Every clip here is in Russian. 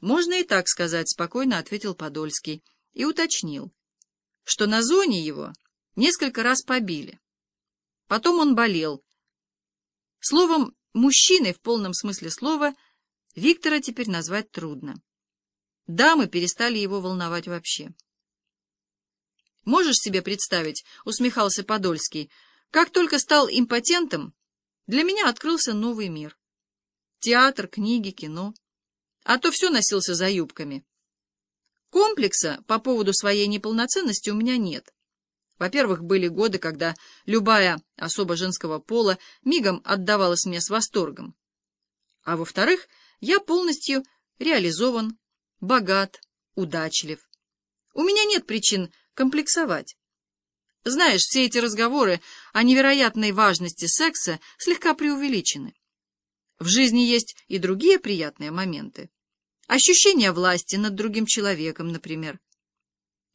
Можно и так сказать, спокойно ответил Подольский и уточнил, что на зоне его несколько раз побили. Потом он болел. Словом, мужчиной в полном смысле слова Виктора теперь назвать трудно. Дамы перестали его волновать вообще. «Можешь себе представить, — усмехался Подольский, — как только стал импотентом, для меня открылся новый мир. Театр, книги, кино. А то все носился за юбками. Комплекса по поводу своей неполноценности у меня нет. Во-первых, были годы, когда любая особа женского пола мигом отдавалась мне с восторгом. А во-вторых, я полностью реализован, богат, удачлив. У меня нет причин комплексовать. Знаешь, все эти разговоры о невероятной важности секса слегка преувеличены. В жизни есть и другие приятные моменты. Ощущение власти над другим человеком, например.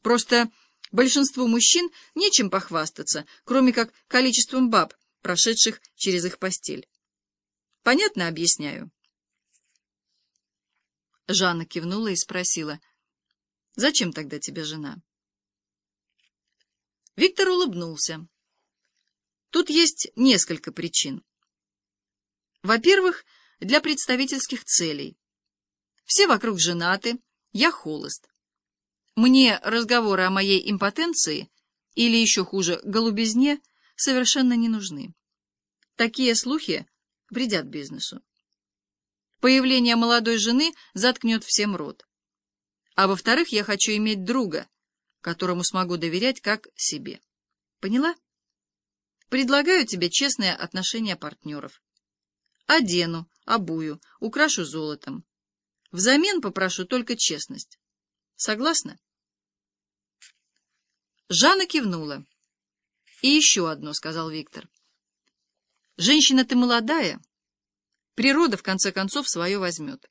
Просто большинству мужчин нечем похвастаться, кроме как количеством баб, прошедших через их постель. Понятно объясняю? Жанна кивнула и спросила, «Зачем тогда тебе жена?» Виктор улыбнулся. Тут есть несколько причин. Во-первых, для представительских целей. Все вокруг женаты, я холост. Мне разговоры о моей импотенции или еще хуже, голубизне совершенно не нужны. Такие слухи вредят бизнесу. Появление молодой жены заткнет всем рот. А во-вторых, я хочу иметь друга, которому смогу доверять как себе. Поняла? Предлагаю тебе честное отношение партнеров. Одену, обую, украшу золотом. Взамен попрошу только честность. Согласна? Жанна кивнула. «И еще одно», — сказал Виктор. «Женщина ты молодая. Природа, в конце концов, свое возьмет.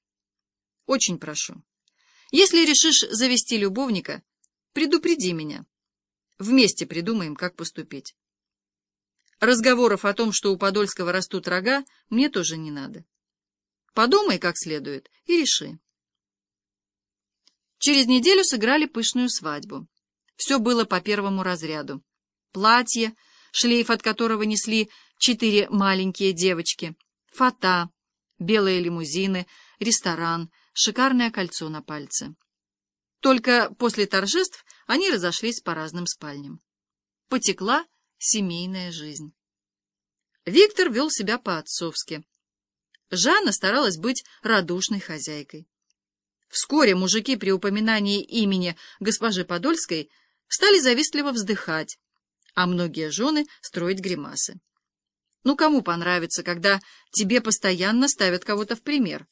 Очень прошу. Если решишь завести любовника, Предупреди меня. Вместе придумаем, как поступить. Разговоров о том, что у Подольского растут рога, мне тоже не надо. Подумай как следует и реши. Через неделю сыграли пышную свадьбу. Все было по первому разряду. Платье, шлейф от которого несли четыре маленькие девочки, фата, белые лимузины, ресторан, шикарное кольцо на пальце. Только после торжеств они разошлись по разным спальням. Потекла семейная жизнь. Виктор вел себя по-отцовски. Жанна старалась быть радушной хозяйкой. Вскоре мужики при упоминании имени госпожи Подольской стали завистливо вздыхать, а многие жены строить гримасы. Ну, кому понравится, когда тебе постоянно ставят кого-то в пример?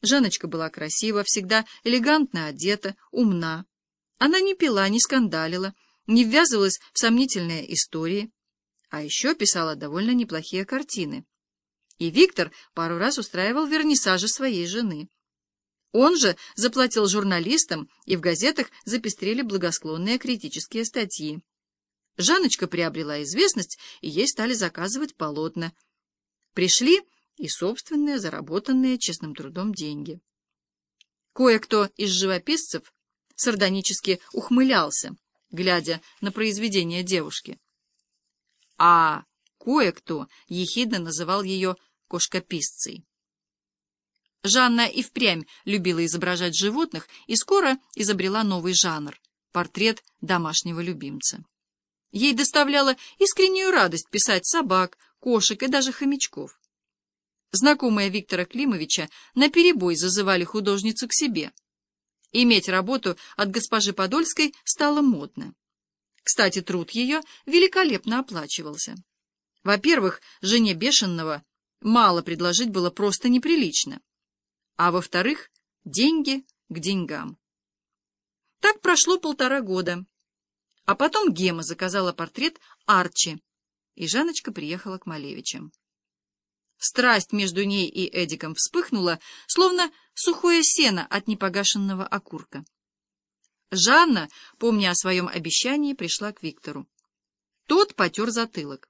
Жанночка была красива, всегда элегантно одета, умна. Она не пила, не скандалила, не ввязывалась в сомнительные истории, а еще писала довольно неплохие картины. И Виктор пару раз устраивал вернисажи своей жены. Он же заплатил журналистам, и в газетах запестрели благосклонные критические статьи. Жанночка приобрела известность, и ей стали заказывать полотна. Пришли и собственные, заработанные честным трудом деньги. Кое-кто из живописцев сардонически ухмылялся, глядя на произведение девушки. А кое-кто ехидно называл ее кошкописцей. Жанна и впрямь любила изображать животных и скоро изобрела новый жанр — портрет домашнего любимца. Ей доставляла искреннюю радость писать собак, кошек и даже хомячков. Знакомые Виктора Климовича наперебой зазывали художницу к себе. Иметь работу от госпожи Подольской стало модно. Кстати, труд ее великолепно оплачивался. Во-первых, жене Бешенного мало предложить было просто неприлично. А во-вторых, деньги к деньгам. Так прошло полтора года. А потом Гема заказала портрет Арчи, и Жанночка приехала к Малевичам. Страсть между ней и Эдиком вспыхнула, словно сухое сено от непогашенного окурка. Жанна, помня о своем обещании, пришла к Виктору. Тот потер затылок.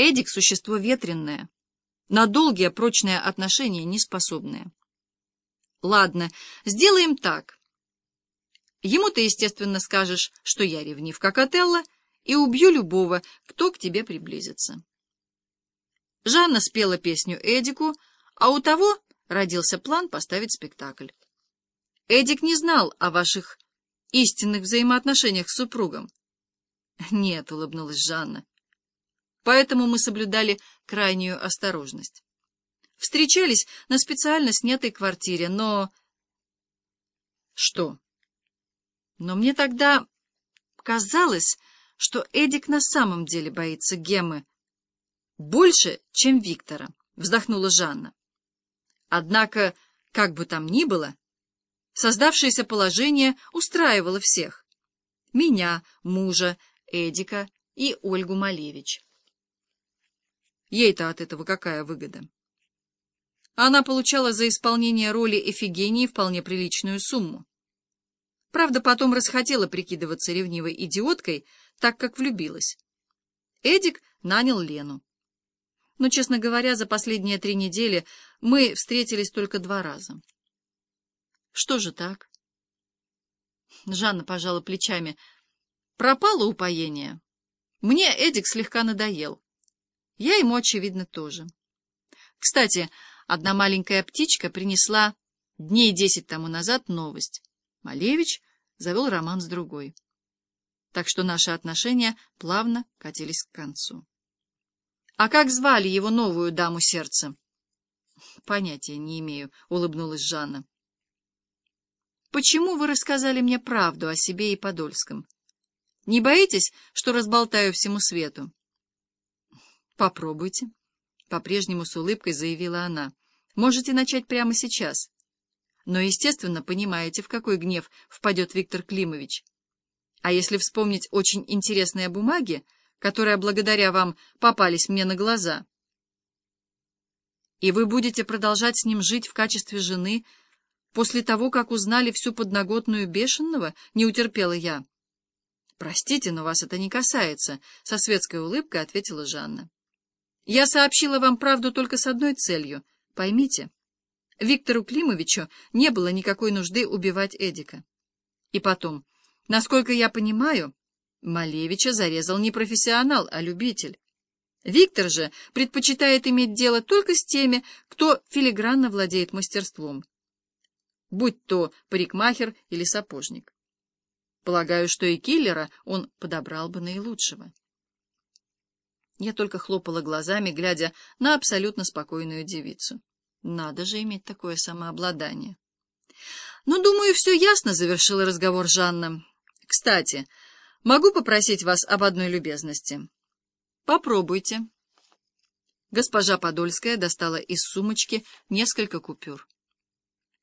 Эдик — существо ветренное, на долгие прочные отношения не способное. Ладно, сделаем так. Ему ты, естественно, скажешь, что я ревнив, как Отелло, и убью любого, кто к тебе приблизится. Жанна спела песню Эдику, а у того родился план поставить спектакль. Эдик не знал о ваших истинных взаимоотношениях с супругом. Нет, улыбнулась Жанна. Поэтому мы соблюдали крайнюю осторожность. Встречались на специально снятой квартире, но... Что? Но мне тогда казалось, что Эдик на самом деле боится Геммы больше, чем Виктора, вздохнула Жанна. Однако, как бы там ни было, создавшееся положение устраивало всех. Меня, мужа, Эдика и Ольгу Малевич. Ей-то от этого какая выгода? Она получала за исполнение роли Эфигении вполне приличную сумму. Правда, потом расхотела прикидываться ревнивой идиоткой, так как влюбилась. Эдик нанял Лену. Но, честно говоря, за последние три недели мы встретились только два раза. Что же так? Жанна пожала плечами. Пропало упоение. Мне Эдик слегка надоел. Я ему, очевидно, тоже. Кстати, одна маленькая птичка принесла дней десять тому назад новость. Малевич завел роман с другой. Так что наши отношения плавно катились к концу. А как звали его новую даму сердца? Понятия не имею, улыбнулась Жанна. Почему вы рассказали мне правду о себе и Подольском? Не боитесь, что разболтаю всему свету? Попробуйте. По-прежнему с улыбкой заявила она. Можете начать прямо сейчас. Но, естественно, понимаете, в какой гнев впадет Виктор Климович. А если вспомнить очень интересные бумаги, которые благодаря вам попались мне на глаза, и вы будете продолжать с ним жить в качестве жены после того, как узнали всю подноготную бешеного, не утерпела я. Простите, но вас это не касается, — со светской улыбкой ответила Жанна. Я сообщила вам правду только с одной целью. Поймите, Виктору Климовичу не было никакой нужды убивать Эдика. И потом, насколько я понимаю, Малевича зарезал не профессионал, а любитель. Виктор же предпочитает иметь дело только с теми, кто филигранно владеет мастерством, будь то парикмахер или сапожник. Полагаю, что и киллера он подобрал бы наилучшего. Я только хлопала глазами, глядя на абсолютно спокойную девицу. Надо же иметь такое самообладание. «Ну, думаю, все ясно», — завершила разговор Жанна. «Кстати, могу попросить вас об одной любезности?» «Попробуйте». Госпожа Подольская достала из сумочки несколько купюр.